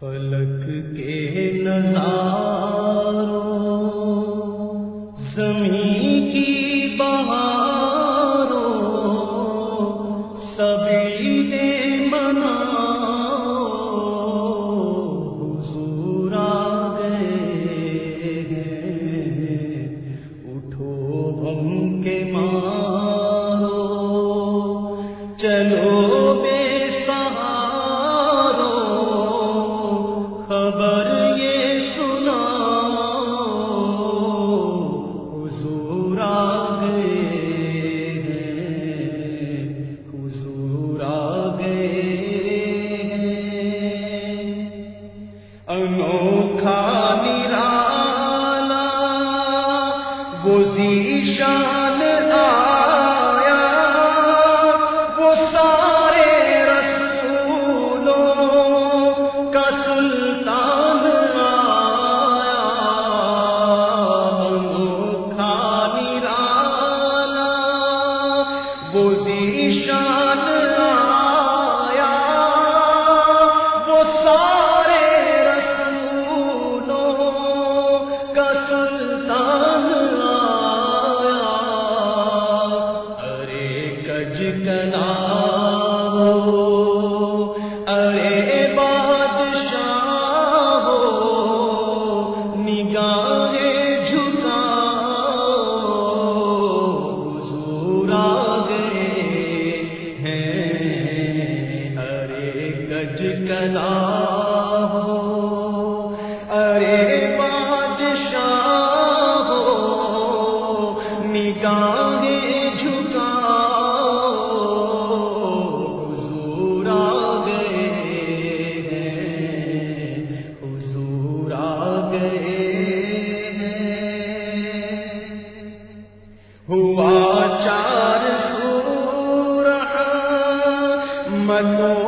فلک کے نظاروں زمین کی انوکھا کلا ہو۔ ارے بادشاہ ہو نگاہ جھکا حضور آ گئے ہیں، حضور آ گئے ہیں۔ ہوا چار سورہ، منو